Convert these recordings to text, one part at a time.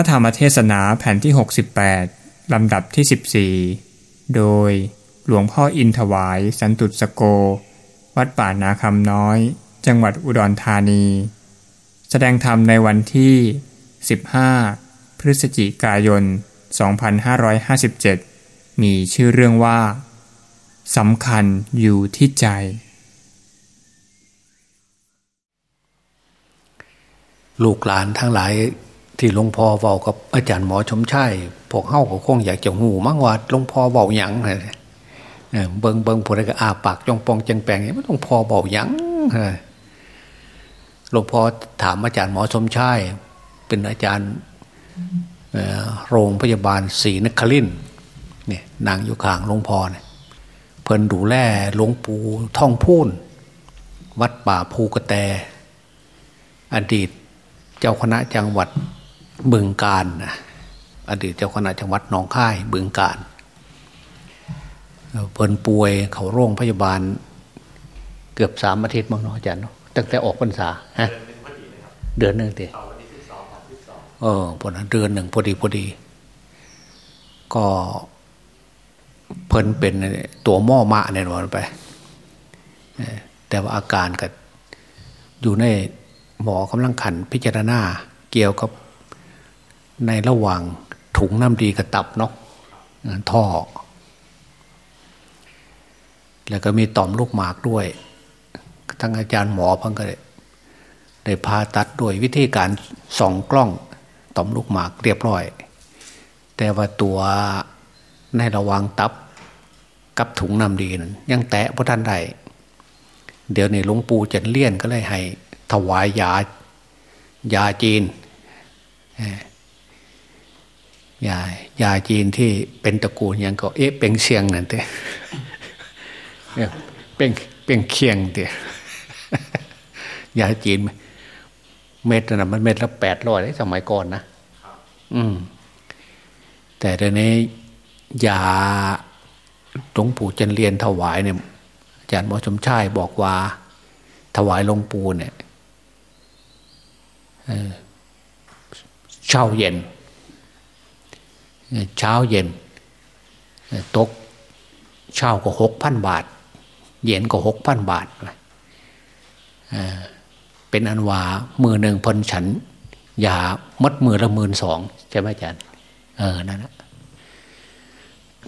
ระธรรมเทศนาแผ่นที่ 68 ลำดับที่ 14 โดยหลวงพ่ออินถวาย สันตุสโก วัดป่านาคำน้อย จังหวัดอุดรธานี แสดงธรรมในวันที่ 15 พฤศจิกายน 2557 มีชื่อเรื่องว่าสำคัญอยู่ที่ใจ ลูกหลานทั้งหลาย ที่หลวงพ่อเว้ากับอาจารย์หมอชมชัยพวกเฮาก็คงอยากจะหูมั่งว่าหลวงพ่อเว้าหยังเบิงเบิงผู้ใดก็อาปากจองปองจังแปงมันหลวงพ่อเว้าหยังหลวงพ่อถามอาจารย์หมอชมชัยเป็นอาจารย์โรงพยาบาลศรีนครินเนี่ยนางอยู่ข้างหลวงพ่อเนี่ยเพิ่นดูแลหลวงปู่ท่องพูนวัดป่าภูกระแต อดีต เจ้าคณะจังหวัด บึงการนะอดีตเจ้าคณะจังหวัดหนองค่ายบึงการเพิ่นป่วยเขาโรงพยาบาล เกือบสามอาทิตย์มั้งเนาะอาจารย์เนาะตั้งแต่ออกพรรษาฮะเดือนหนึ่งเดียเออพอเดือนหนึ่งพอดีพอดี ก็เพิ่นเป็นตัวหม้อมะเนี่ยวันไป แต่ว่าอาการก็อยู่ในหมอกำลังขันพิจารณาเกี่ยวกับ ในระหว่างถุงน้ำดีกับตับนาะท่อ แล้วก็มีต่อมลูกหมากด้วย ทั้งอาจารย์หมอพังก็ได้พาตัดด้วยวิธีการส่องกล้องต่อมลูกหมากเรียบร้อย แต่ว่าตัวในระหว่างตับกับถุงน้ำดีนั้นยังแตะพระท่านใดเดี๋ยวในหลวงปู่จันเลี่ยนก็เลยให้ถวายยายาจีน ยายาจีนที่เป็นตระกูลยังก็เอ๊ะเป็นเชียงนั่นเต้เป็นเป็นเคียงเต้ยาจีน เม็ดนะมันเม็ดละแปดร้อยสมัยก่อนนะอืม แต่ตอนนี้ยาหลวงปู่จันเรียนถวายเนี่ยอาจารย์หมอชมชายบอกว่า ถวายหลวงปู่เนี่ยเช้าเย็น เช้าเย็น ตกเช้าก็หกพันบาท เย็นก็หกพันบาท เป็นอันว่ามือหนึ่งพันฉันยามัดมือละหมื่นสองใช่ไหมอาจารย์เออนั่นนะ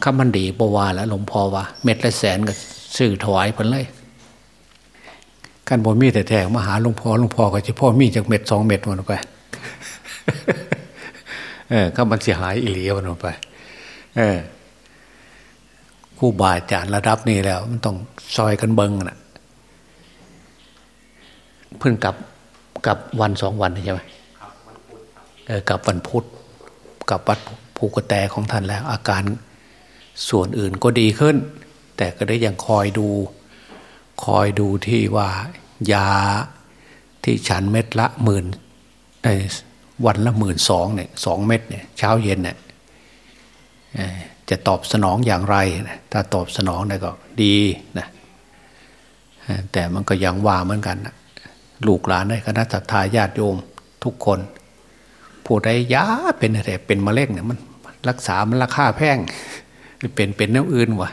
ข้ามันดีปวาแล้วหลวงพ่อว่า เม็ดละแสนก็ซื้อถวายเพิ่นเลยกันบนมีแต่แทงมาหาหลวงพ่อหลวงพ่อก็จะพ่อมีจากเม็ดสองเม็ดมันไป เออข้ามันเสียหายอีหลีมันไป เออคู่บาอาจารย์ระดับนี้แล้ว มันต้องซอยกันเบิงนะเพิ่งกลับกับวันสองวันใช่ไหมเออกับวันพุธกับวัดภูกระแตของท่านแล้ว อาการส่วนอื่นก็ดีขึ้น แต่ก็ได้ยังคอยดู คอยดูที่ว่ายาที่ฉันเม็ดละหมื่น วันละหมื่นสองเนี่ยสองเม็ดเนี่ยเช้าเย็นเนี่ยจะตอบสนองอย่างไรถ้าตอบสนองได้ก็ดีนะแต่มันก็ยังว่าเหมือนกันนะลูกหลานในคณะทาญาติโยมทุกคนผู้ใดยาเป็นอะไรเป็นมะเร็งเนี่ยมันรักษามันราคาแพงเป็นเป็นแนวอื่นวะ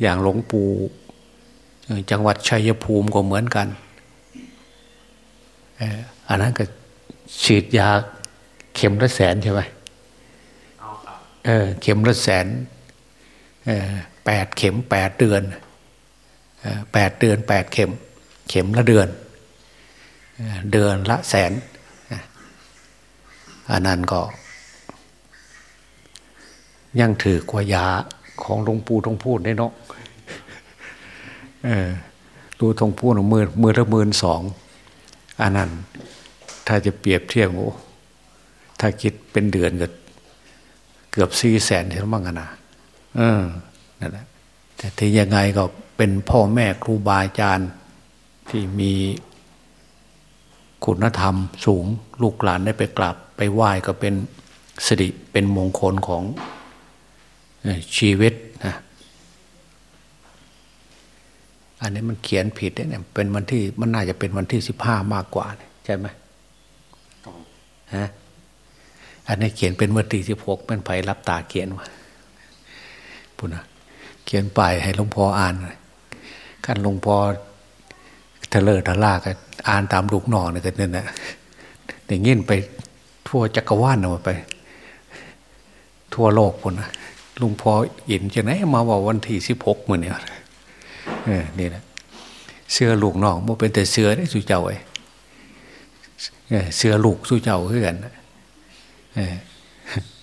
อย่างหลวงปู่จังหวัดชัยภูมิก็เหมือนกัน อันนั้นก็ฉีดยาเข็มละแสนใช่ไหมเออเข็มละแสนแปดเข็มแปดเดือนแปดเดือนแปดเข็ม เข็มละเดือน เดือนละแสนอันนั้นก็ ยังถือกว่ายาของหลวงปู่ทองพูดได้เนาะเออดูทองพูดมือมือละหมื่นสอง อันนั้น ถ้าจะเปรียบเทียบโอ้ถ้าคิดเป็นเดือนก็เกือบสี่แสนเท่ามั้งนะเออนั่นแหละแต่ที่ยังไงก็เป็นพ่อแม่ครูบาอาจารย์ที่มีคุณธรรมสูงลูกหลานได้ไปกราบไปไหว้ก็เป็นสิริเป็นมงคลของชีวิตนะ อันนี้มันเขียนผิดเนี่ยเป็นวันที่มันน่าจะเป็นวันที่สิบห้ามากกว่าใช่ไหมฮะอันนี้เขียนเป็นวันที่สิบหกเป็นไผ่รับตาเขียนว่าปุ่นะเขียนไปให้หลวงพ่ออ่านขั้นหลวงพ่อทะเลทะลากันอ่านตามลูกนองนี่กันนั่นแหละอย่างงี้ไปทั่วจักรวาลเอาไป ทั่วโลกปุ่นะลุงพ่ออินจะไหนมาว่าวันที่สิบหกมือเนี่ย เออนี่แหละเสื้อลูกน้องมันเป็นแต่เสื้อได้สุเจ้าไอ้เสื้อลูกสุเจ้าคือกัน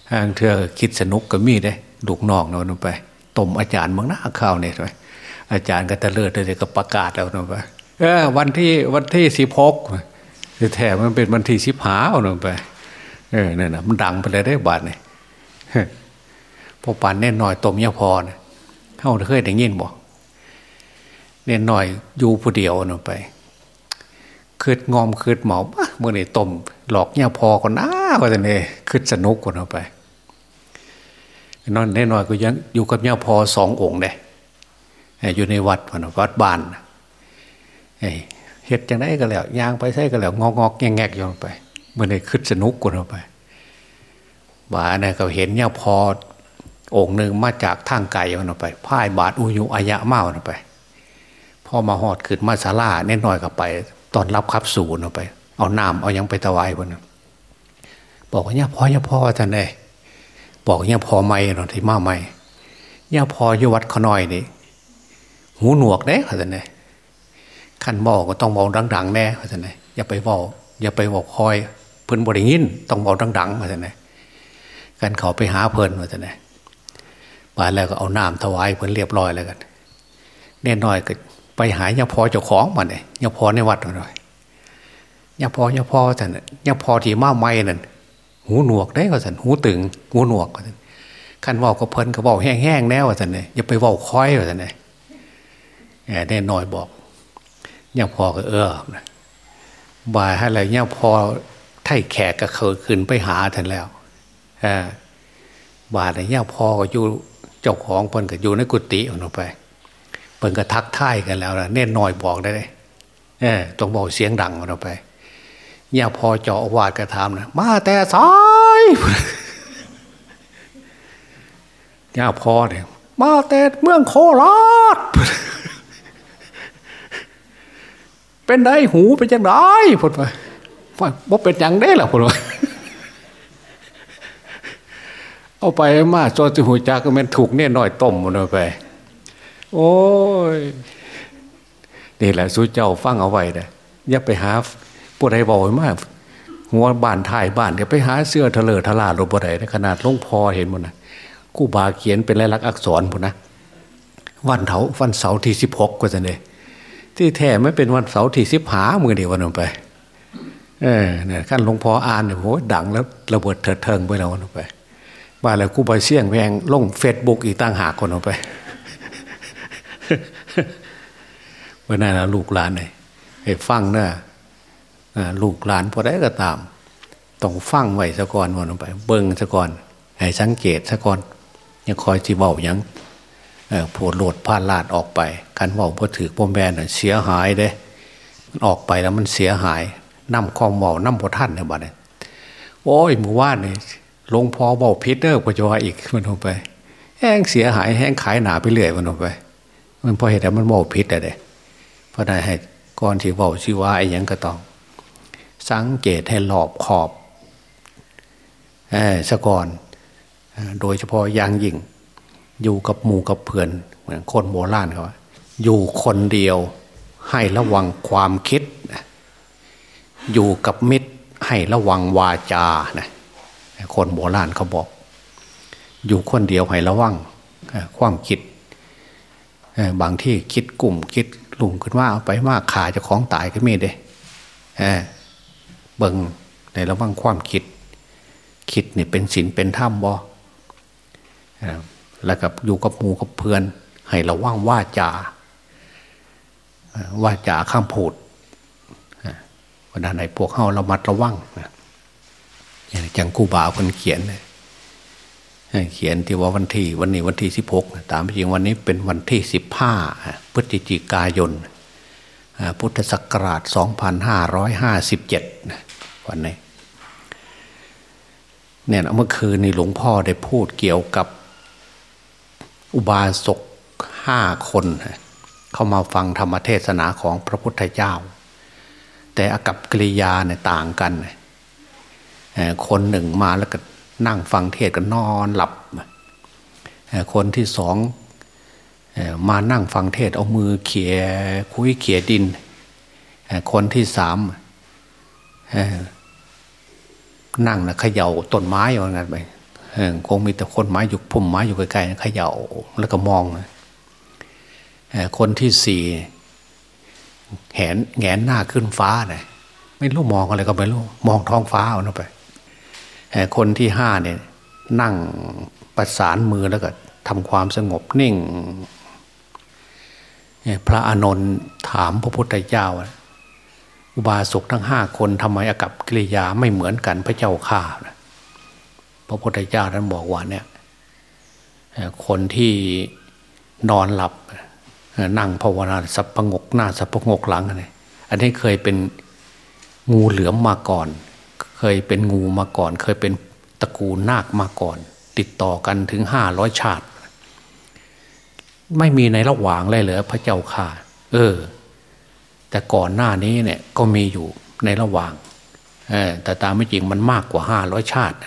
ทางเธอคิดสนุกก็มีได้ลูกน้องเราลงไปต้มอาจารย์บางหน้าข้าวเนี่ยไปอาจารย์ก็ตะเลิดเลยก็ประกาศแล้วลงไปเออวันที่วันที่สิบหกแถมมันเป็นวันที่สิบหาเอาลงไปเออเนี่ยนะมันดังไปเลยได้บาทเนี่ยพอปานแน่นหน่อยต้มยาพอเนี่ยเข้าเคยได้ยินบ่ เน่นหน่อยอยู่ผู้เดียวลงไปคืดงอมคืดหมาเมื่อนี่ต้มหลอกยพอก่อนน้าก็จะเนี่ยคืดสนุกก่อนเอาไปนอนแน่นอนก็ยังอยู่กับยพอสององค์เด้อยู่ในวัดพนวัดบ้านเห็ดจังได้ก็แล้วยางไปใส่ก็แล้วงอกงอกแงแงกยู่ไปเมื่อนี่คืดสนุกก่อนเอาไปบ่าเนี่ยเขาเห็นเนี่ยพอองค์หนึ่งมาจากทางไกลมันไปพ่ายบาทอุยุอายะเมาไป พอมาหอดขึ้นมาศาลาเน้นหน่อยก็ไป ตอนรับขับสูนไป เอาน้ำเอายังไปถวายบนบอกว่าเนี่ยพอเนี่ยพ่อท่านเลยบอกเนี่ยพอไม่หนอที่มาไม่เนี่ยพออยู่วัดขน้อยนี่หูหนวกเด้ท่านเลยขั้นบอกก็ต้องบอกดังๆแน่ท่านเลยอย่าไปบอกอย่าไปบอกคอยเพิ่นบริยินต้องบอกดังๆท่านเลยกันเขาไปหาเพลินมาจะไหนมาแล้วก็เอาน้ำถวายเพลินเรียบร้อยแล้วกันแน่น้อยก็ ไปหายาพอเจ้าของมาเนี่ยยาพอในวัดหน่อยยาพอยาพอท่านยาพอที่มาไม่นั่นหูหนวกได้ก็ท่านหูตึงหูหนวกก็ท่านขันว่าก็เพลินก็บอกแห้งๆแน่ว่าท่านเนี่ยอย่าไปว่าคอยว่าท่านเนี่ยแน่นอยบอกยาพอก็เออบ่ายให้อะไรยาพอไถ่แขกก็เคยขึ้นไปหาท่านแล้วบาทเนี่ยพ่อก็อยู่เจ้าของเพิ่นก็อยู่ในกุฏิออกไป พิ่นก็ทักทายกันแล้วนะเน่นน้อยบอกได้เลยเออต้องบอกเสียงดังออกไปเนี่ยพอเจาะวาดกระทำนะมาแต่สายเนี่ยพอเนี่ยมาแต่เมืองโคราชเป็นได้หูเป็นจังได้พูดไปว่าเป็นยังได้หรอพูดไปเอาไปมาโจจิหูจักก็มันถูกเนี่ยน้อยต้มมันไป โอ้ยนี่แหละสู้เจ้าฟังเอาไว้เลยอย่าไปหาผู้ใดบอกมากหัวบ้านถ่ายบ้านก็ไปหาเสื้อทะเลทลาลงบอะไรขนาดลงพอเห็นมันนะกู้บาเขียนเป็นลายลักษณ์อักษรผมนะวันเถาวันเสาร์ที่สิบหกก็จะเนี่ยที่แท้ไม่เป็นวันเสาร์ที่สิบหามือเดียววันลงไป เออเนี่ยขั้นหลวงพ่ออ่านเนี่ยโหดังแล้วระเบิดเถิดเทิงไปแล้ววันลงไปว่าแล้วกูไปเสี่ยงแพงลงเฟซบุ๊กอีกตั้งหากคนออกไป วันนั้นลูกหลานเลยให้ฟังเนอะลูกหลานพอได้ก็ตาม ต้องฟังไว้สะก่อนวันไป เบิ้งสะก่อนให้สังเกตสะก่อนยังคอยจีเบายังโผล่โหลดพลาดลาดออกไปคันเบาพอถือพ่อแม่เสียหายเด้มันออกไปแล้วมันเสียหายนำข้อมเบาน้ำพอท่านเนี่ยบ้านเนี่ยโอ้ยมือว่านเนี่ยลงพอเบอกพิษเตอร์ก็จะว่าอีกมันลงไปแห้งเสียหายแห้งขายหนาไปเรื่อยมันลงไป มันพอเห็นแล้วมันบอกพิษอะไรเพราะนั้นให้ก่อนที่บอกชื่อว่าไอ้ยังก็ต้อง สังเกตให้หลอบขอบสะก่อนโดยเฉพาะยางยิงอยู่กับหมู่กับเพื่อนเหมือนคนโบราณเขาอยู่คนเดียวให้ระวังความคิด อยู่กับมิตรให้ระวังวาจานะคนโบราณเขาบอก อยู่คนเดียวให้ระวังความคิด บางที่คิดกลุ่มคิดลุงขึ้นว่าไปมากขาจะของตายก็มีเด้เบิงในระวังความคิด คิดนี่เป็นศีลเป็นธรรมบ่แล้วกับอยู่กับหมูกับเพื่อน ให้ระวังว่าจาว่าจาข้ามพูดวันไหนพวกเขาระมัดระวังนะจังกูบาคนเขียนเลย เขียนที่ว่าวันที่วันนี้วันที่สิบหกตามจริงวันนี้เป็นวันที่สิบห้าพฤศจิกายน พุทธศักราชสองพันห้าร้อยห้าสิบเจ็ดวันนี้เนี่ยเมื่อคืนนี่หลวงพ่อได้พูดเกี่ยวกับอุบาสกห้าคน เข้ามาฟังธรรมเทศนาของพระพุทธเจ้า แต่อากับกิริยาเนี่ยต่างกัน คนหนึ่งมาแล้วก็ นั่งฟังเทศก็นอนหลับ คนที่สองมานั่งฟังเทศเอามือเขี่ยคุยเขี่ยดิน คนที่สามนั่งนะเขย่าต้นไม้อย่างนั้นไปคงมีแต่คนไม้อยู่พุ่มไม้อยู่ไกลๆเขย่าแล้วก็มองคนที่สี่แหนแงนหน้าขึ้นฟ้าเนะไม่รู้มองอะไรก็ไม่รู้มองท้องฟ้าเอาไป คนที่ห้าเนี่ยนั่งประสานมือแล้วก็ทำความสงบนิ่ง พระอานนท์ถามพระพุทธเจ้า อุบาสกทั้งห้าคนทำไมอากับกิริยาไม่เหมือนกันพระเจ้าข่าพระพุทธเจ้าท่านบอกว่าเนี่ยคนที่นอนหลับนั่งภาวนาสับประงกหน้าสับประงกหลังอะไรอันนี้เคยเป็นงูเหลือมมาก่อน เคยเป็นงูมาก่อน เคยเป็นตระกูลนาคมาก่อน ติดต่อกันถึงห้าร้อยชาติ ไม่มีในระหว่างเลยเหรอพระเจ้าข่าเออ แต่ก่อนหน้านี้เนี่ยก็มีอยู่ในระหว่างแต่ตามไม่จริงมันมากกว่าห้าร้อยชาติ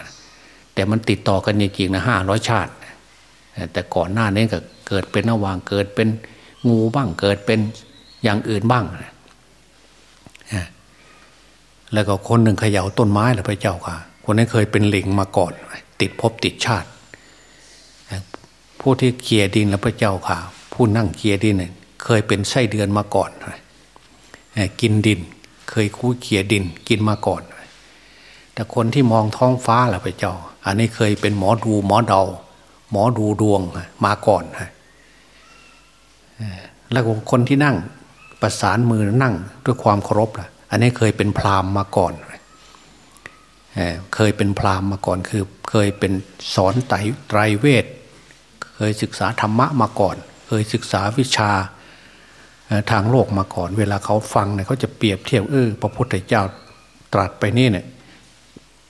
แต่มันติดต่อกันจริงๆนะห้าร้อยชาติ แต่ก่อนหน้านี้ก็เกิดเป็นระหว่างเกิดเป็นงูบ้างเกิดเป็นอย่างอื่นบ้าง แล้วก็คนหนึ่งเขย่าต้นไม้แหละพระเจ้าค่ะ คนนี้เคยเป็นหลิงมาก่อน ติดภพติดชาติ ผู้ที่เคียดินแล้วพระเจ้าค่ะ ผู้นั่งเคียดินเนี่ยเคยเป็นไส้เดือนมาก่อน กินดิน เคยคู่เขี่ยดินกินมาก่อน แต่คนที่มองท้องฟ้าแหละพระเจ้า อันนี้เคยเป็นหมอดูหมอเดา หมอดูดวงมาก่อนแล้วคนที่นั่งประสานมือนั่งด้วยความเคารพล่ะ อันนี้เคยเป็นพราหมณ์มาก่อนเคยเป็นพราหมณ์มาก่อนคือ เคยเป็นสอนไตรไตรเวท เคยศึกษาธรรมะมาก่อน เคยศึกษาวิชาทางโลกมาก่อน เวลาเขาฟังเนี่ยเขาจะเปรียบเทียบเออพระพุทธเจ้าตรัสไปนี่เนี่ย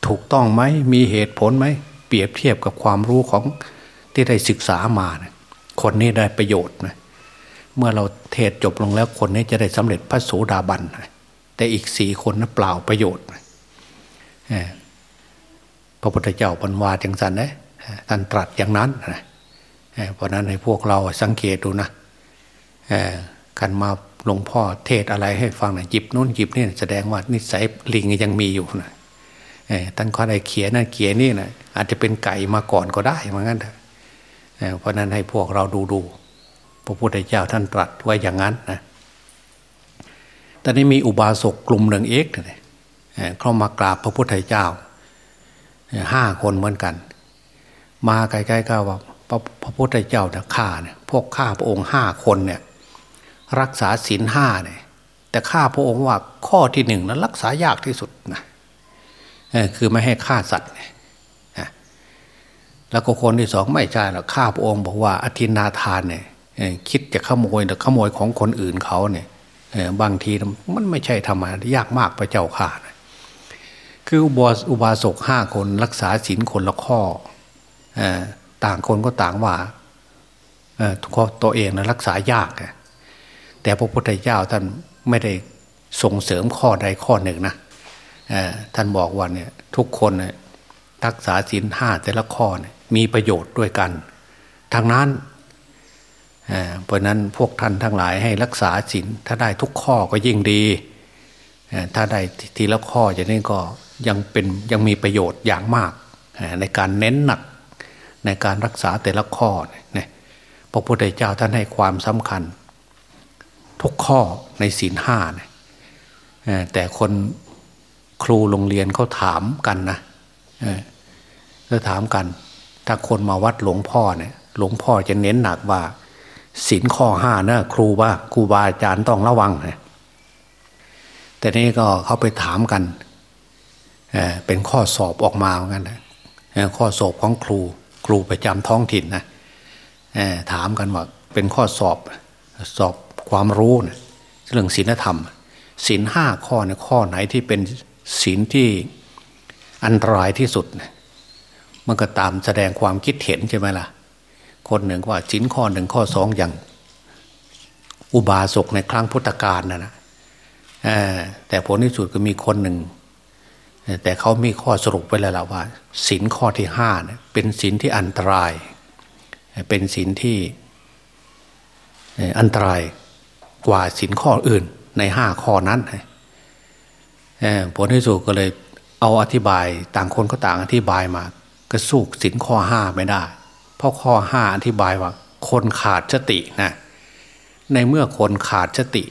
ถูกต้องไหมมีเหตุผลไหมเปรียบเทียบกับความรู้ของที่ได้ศึกษามานะคนนี้ได้ประโยชน์นะเมื่อเราเทศจบลงแล้วคนนี้จะได้สำเร็จพระโสดาบัน แต่อีกสี่คนนะเปล่าประโยชน์พระพุทธเจ้าปัญวาจังสันนะท่านตรัสอย่างนั้นนะเพราะนั้นให้พวกเราสังเกตดูนะกันมาหลวงพ่อเทศอะไรให้ฟังนะจิบนู้นจิบนี่แสดงว่านิสัยลิงยังมีอยู่นะท่านข้อใดเขียนนั่นเขียนนี่นะอาจจะเป็นไก่มาก่อนก็ได้เหมือนกันเพราะนั้นให้พวกเราดูดูพระพุทธเจ้าท่านตรัสไว้อย่างนั้นนะ ตอนนี้มีอุบาสกกลุ่มหนึ่งเอกเลยเข้ามากราบพระพุทธเจ้าห้าคนเหมือนกัน มาใกล้ๆก็ว่าพระพุทธเจ้าเนี่ยข้าเนี่ยพวกข้าพระองค์ห้าคนเนี่ยรักษาศีลห้าเนี่ยแต่ข้าพระองค์ว่าข้อที่หนึ่งนั้นรักษายากที่สุดนะคือไม่ให้ฆ่าสัตว์แล้วก็คนที่สองไม่ใช่หรอกข้าพระองค์บอกว่าอธินาทานเนี่ยคิดจะขโมยแต่ขโมยของคนอื่นเขาเนี่ย บางทีมันไม่ใช่ธรรมะยากมากพระเจ้าข่านะคืออุบาอุบาสกห้าคนรักษาศีลคนละข้อต่างคนก็ต่างว่าทุกข์ตัวเองนะรักษายาก แต่พระพุทธเจ้าท่านไม่ได้ส่งเสริมข้อใดข้อหนึ่งนะท่านบอกว่าเนี่ยทุกคนรักษาศีลห้าแต่ละข้อมีประโยชน์ด้วยกันทางนั้น เพราะนั้นพวกท่านทั้งหลายให้รักษาศีลถ้าได้ทุกข้อก็ยิ่งดี ถ้าได้ทีละข้ออย่างนี้ก็ยังเป็นยังมีประโยชน์อย่างมาก ในการเน้นหนักในการรักษาแต่ละข้อเนี่ยพระพุทธเจ้าท่านให้ความสำคัญ ทุกข้อในศีลห้าเนี่ยแต่คนครูโรงเรียนเขาถามกันนะเขาถามกัน ถ้าคนมาวัดหลวงพ่อเนี่ย หลวงพ่อจะเน้นหนักว่า ศีลข้อห้านะครูว่าครูบาอาจารย์ต้องระวังนะแต่นี้ก็เขาไปถามกันเเป็นข้อสอบออกมาเหมือนกันนะข้อสอบของครู ครูประจำท้องถิ่นนะถามกันว่าเป็นข้อสอบสอบความรู้นะเรื่องศีลธรรมศีลห้าข้อเนี่ยข้อไหนที่เป็นศีลที่อันตรายที่สุดนะมันก็ตามแสดงความคิดเห็นใช่ไหมล่ะ คนหนึ่งว่าสินข้อหนึ่งข้อสองอย่าง อุบาสกในครั้งพุทธกาลนะนะแต่ผลที่สุดก็มีคนหนึ่ง แต่เขามีข้อสรุปไว้แล้วล่ะว่าสินข้อที่ห้าเนี่ยเป็นสินที่อันตราย เป็นสินที่อันตรายกว่าสินข้ออื่นในห้าข้อนั้นผลที่สุดก็เลยเอาอธิบายต่างคนก็ต่างอธิบายมา ก็สู้สินข้อห้าไม่ได้ เพราะข้อห้าอธิบายว่า คนขาดสตินะในเมื่อคนขาดสติ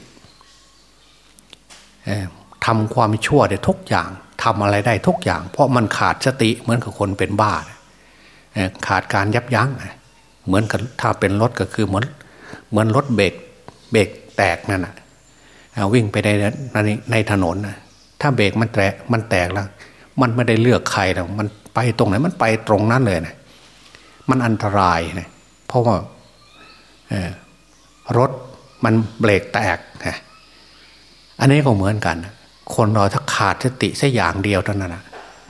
ทำความชั่วได้ทุกอย่างทำอะไรได้ทุกอย่าง เพราะมันขาดสติเหมือนกับคนเป็นบ้าขาดการยับยั้งเหมือนกับถ้าเป็นรถก็คือเหมือนเหมือนรถเบรกเบรกแตกนั่นนะวิ่งไปในในถนนถ้าเบรกมันแตกมันแตกแล้ว มันไม่ได้เลือกใครแล้วมันไปตรงไหนมันไปตรงนั้นเลยนะ มันอันตรายนะเพราะว่ารถมันเบรกแตกนะอันนี้ก็เหมือนกัน คนเราถ้าขาดสติสัอย่างเดียวเท่านั้นนะ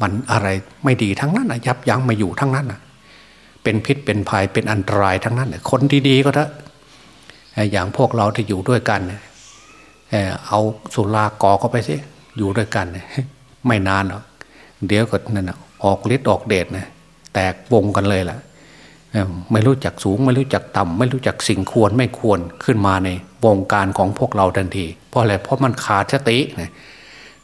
มันอะไรไม่ดีทั้งนั้นนะยับยั้งมาอยู่ทั้งนั้นนะเป็นพิษเป็นภัยเป็นอันตรายทั้งนั้น คนดีๆก็เถอะอย่างพวกเราที่อยู่ด้วยกันเอาสุรากอเข้าไปสิอยู่ด้วยกัน ไม่นานหรอกเดี๋ยวก็นั่นออกฤทธิ์ออกเดชนะแตกวงกันเลยล่ะ ไม่รู้จักสูง ไม่รู้จักต่ำไม่รู้จักสิ่งควรไม่ควรขึ้นมาในวงการของพวกเราทันที เพราะอะไรเพราะมันขาดสติ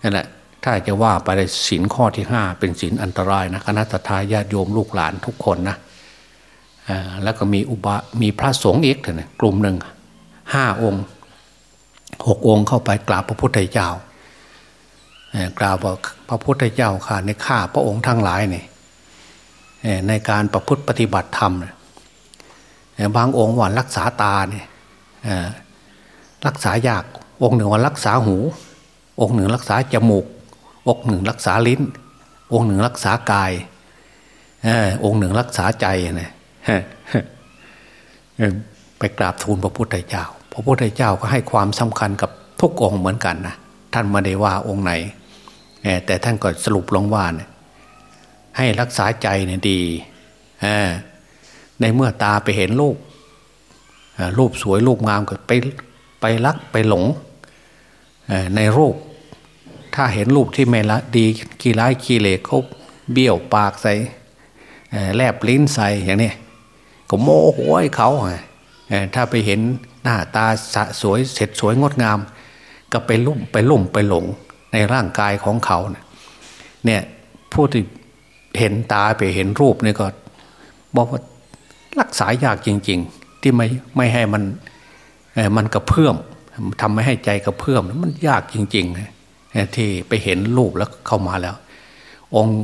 นั่นแหละถ้าจะว่าไปในสินข้อที่ห้าเป็นสินอันตรายนะคณะทาญาติโยมลูกหลานทุกคนนะแล้วก็มีอุบะมีพระสงฆ์อีกนะกลุ่มหนึ่งห้าองค์หกองค์เข้าไปกราบพระพุทธเจ้ากล่าวว่าพระพุทธเจ้าค่ะในข้าพระองค์ทั้งหลายเนี่ย ในการประพฤติปฏิบัติธรรมบางองค์ว่ารักษาตาเนี่ยรักษายากองค์หนึ่งว่ารักษาหู องค์หนึ่งรักษาจมูก องค์หนึ่งรักษาลิ้น องค์หนึ่งรักษากายองค์หนึ่งรักษาใจเนี่ยไปกราบทูลพระพุทธเจ้า พระพุทธเจ้าก็ให้ความสำคัญกับทุกองค์เหมือนกันนะท่านไม่ได้ว่าองค์ไหนแต่ท่านก็สรุปลงว่าเนี่ย ให้รักษาใจเนี่ยดีในเมื่อตาไปเห็นรูปรูปสวยรูปงามก็ไปไปรักไปหลงในรูป ถ้าเห็นรูปที่ไม่ละดีกีร้ายกีเลเขาเบี้ยวปากใส่แลบลิ้นใส่อย่างนี้ก็โมโหให้เขาถ้าไปเห็นหน้าตาสะสวยเสร็จสวยงดงาม ก็ไปลุ่มไปลุ่มไปหลงในร่างกายของเขาเนี่ยผู้ที่ เห็นตาไปเห็นรูปนี่ก็บอกว่ารักษายากจริง ๆ ที่ไม่ไม่ให้มันมันกระเพื่อมทำไม่ให้ใจกระเพื่อมมันยากจริงๆที่ไปเห็นรูปแล้วเข้ามาแล้ว องค์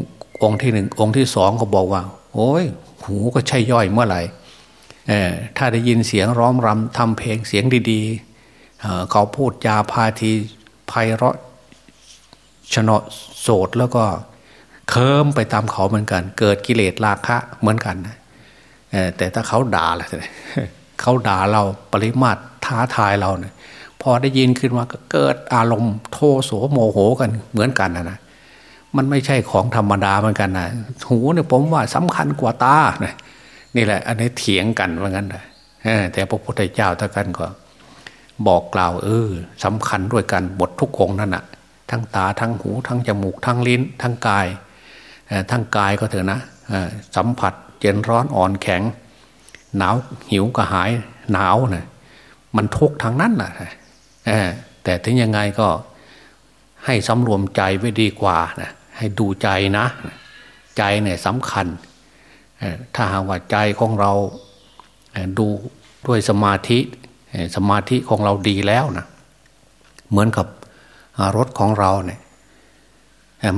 องค์ที่หนึ่งองค์ที่สองก็บอกว่า โอ้ยหูก็ใช่ย่อยเมื่อไหร่ถ้าได้ยินเสียงร้องรำทำเพลงเสียงดีๆเขาพูดจาพาทีไพเราะชนะโสดแล้วก็ เคิมไปตามเขาเหมือนกัน เกิดกิเลสราคะเหมือนกันนะแต่ถ้าเขาด่าล่ะเขาด่าเราปริมาตรท้าทายเราเนี่ยพอได้ยินขึ้นมาก็เกิดอารมณ์โทโสโมโหกันเหมือนกันนะนะมันไม่ใช่ของธรรมดาเหมือนกันนะหูเนี่ยผมว่าสำคัญกว่าตานะนี่แหละ อันนี้เถียงกันเหมือนกันนะแต่พระพุทธเจ้าท่านก็ บอกกล่าว เออสำคัญด้วยกันบททุกองนั่นนะทั้งตาทั้งหูทั้งจมูกทั้งลิ้น ทั้งกาย ทั้งกายก็เถอะนะสัมผัสเย็นร้อนอ่อนแข็ง หนาวหิวกระหายหนาวนะมันทุกทางนั้นแหละแต่ถึงยังไงก็ให้สำรวมใจไว้ดีกว่านะให้ดูใจนะ ใจเนี่ยสำคัญ ถ้าหากว่าใจของเราดูด้วยสมาธิสมาธิของเราดีแล้วนะเหมือนกับรถของเราเนี่ย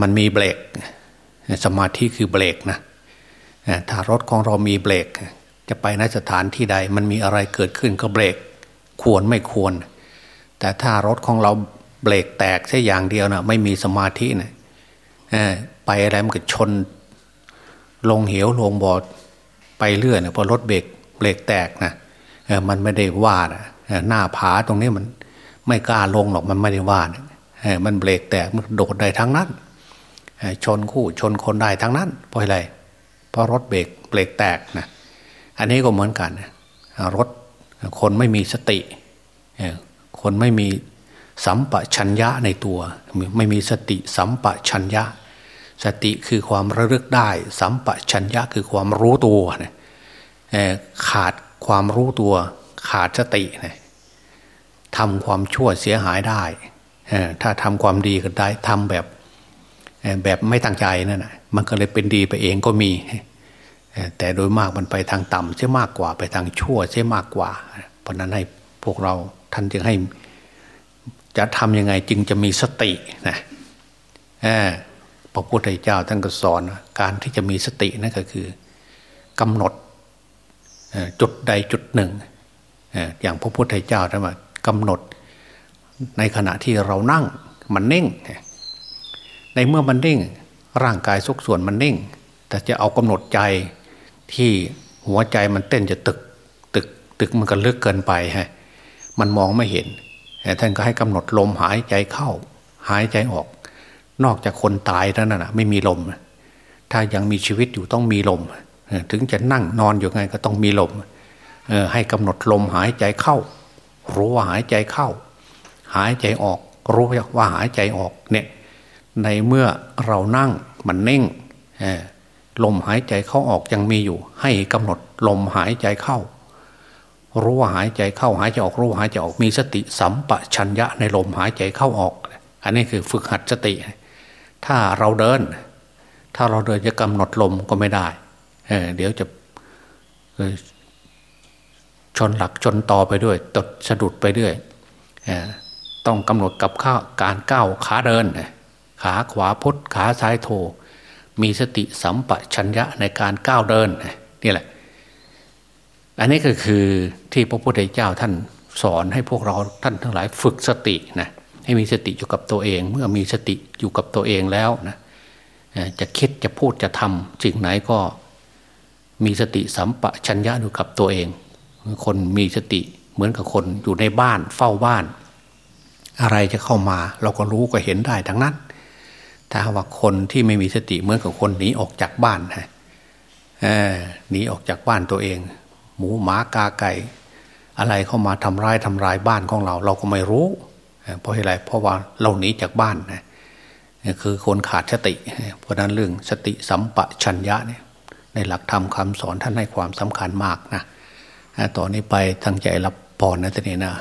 มันมีเบรก สมาธิคือเบรกนะถ้ารถของเรามีเบรก จะไปนสถานที่ใดมันมีอะไรเกิดขึ้นก็เบรกควรไม่ควร แต่ถ้ารถของเราเบรกแตกแค่อย่างเดียวนะไม่มีสมาธินะไปอะไรมันก็ชน ลงเหวลงบ่อไปเรื่อยนะพอรถเบรกเบรกแตกนะมันไม่ได้ว่านะหน้าผาตรงนี้มันไม่กล้าลงหรอกมันไม่ได้ว่านะมันเบรกแตกมันโดดได้ทั้งนั้น ชนคู่ชนคนได้ทั้งนั้นเพราะอะไรเพราะรถเบรกเบรกแตกนะอันนี้ก็เหมือนกันรถคนไม่มีสติ คนไม่มีสัมปชัญญะในตัว ไม่มีสติสัมปชัญญะ สติคือความระลึกได้ สัมปชัญญะคือความรู้ตัวนะขาดความรู้ตัวขาดสตินะทำความชั่วเสียหายได้ ถ้าทำความดีก็ได้ทำแบบ แบบไม่ตั้งใจนั่นนะมันก็เลยเป็นดีไปเองก็มี แต่โดยมากมันไปทางต่ำเสียมากกว่าไปทางชั่วเสียมากกว่า เพราะนั้นให้พวกเราท่านจึงให้จะทำยังไงจึงจะมีสตินะพระพุทธเจ้าท่านก็สอนการที่จะมีสตินั่นก็คือกำหนดจุดใดจุดหนึ่ง อย่างพระพุทธเจ้าท่านว่ากำหนดในขณะที่เรานั่งมันเน่ง ในเมื่อมันนิ่ง ร่างกายทุกส่วนมันนิ่ง แต่จะเอากำหนดใจที่หัวใจมันเต้นจะตึกตึกตึกมันก็ลึกเกินไปฮะมันมองไม่เห็นท่านก็ให้กำหนดลมหายใจเข้า หายใจออก นอกจากคนตายแล้วนั่นนะไม่มีลม ถ้ายังมีชีวิตอยู่ต้องมีลม ถึงจะนั่งนอนอยู่ไงก็ต้องมีลม ให้กำหนดลมหายใจเข้า รู้ว่าหายใจเข้า หายใจออก รู้ว่าหายใจออกเนี่ย ในเมื่อเรานั่งมันเน่งลมหายใจเข้าออกยังมีอยู่ ให้กำหนดลมหายใจเข้า รู้ว่าหายใจเข้าหายใจออกรู้ว่าหายใจออกมีสติสัมปชัญญะในลมหายใจเข้าออก อันนี้คือฝึกหัดสติ ถ้าเราเดิน ถ้าเราเดินจะกำหนดลมก็ไม่ได้เเดี๋ยวจะชนหลักชนต่อไปด้วย ตดสะดุดไปด้วยต้องกำหนดกับข้าการก้าวขาเดิน ขาขวาพุทขาซ้ายโทมีสติสัมปชัญญะในการก้าวเดินนี่แหละ อันนี้ก็คือที่พระพุทธเจ้าท่านสอนให้พวกเราท่านทั้งหลายฝึกสตินะให้มีสติอยู่กับตัวเอง เมื่อมีสติอยู่กับตัวเองแล้วนะจะคิดจะพูดจะทำสิ่งไหนก็มีสติสัมปชัญญะอยู่กับตัวเอง คนมีสติเหมือนกับคนอยู่ในบ้านเฝ้าบ้าน อะไรจะเข้ามาเราก็รู้ก็เห็นได้ทั้งนั้น ถ้าว่าคนที่ไม่มีสติเหมือนกับคนหนีออกจากบ้านฮะหนีออกจากบ้านตัวเอง หมูหมากาไก่ อะไรเข้ามาทำร้ายทำลายบ้านของเรา เราก็ไม่รู้ เพราะอะไรเพราะว่าเราหนีจากบ้านนะคือคนขาดสติ เพราะนั้นเรื่องสติสัมปชัญญะเนี่ยในหลักธรรมคาสอนท่านให้ความสำคัญมากนะต่อนนี้ไปทั้งใจรับพรนะท่านนี่นะ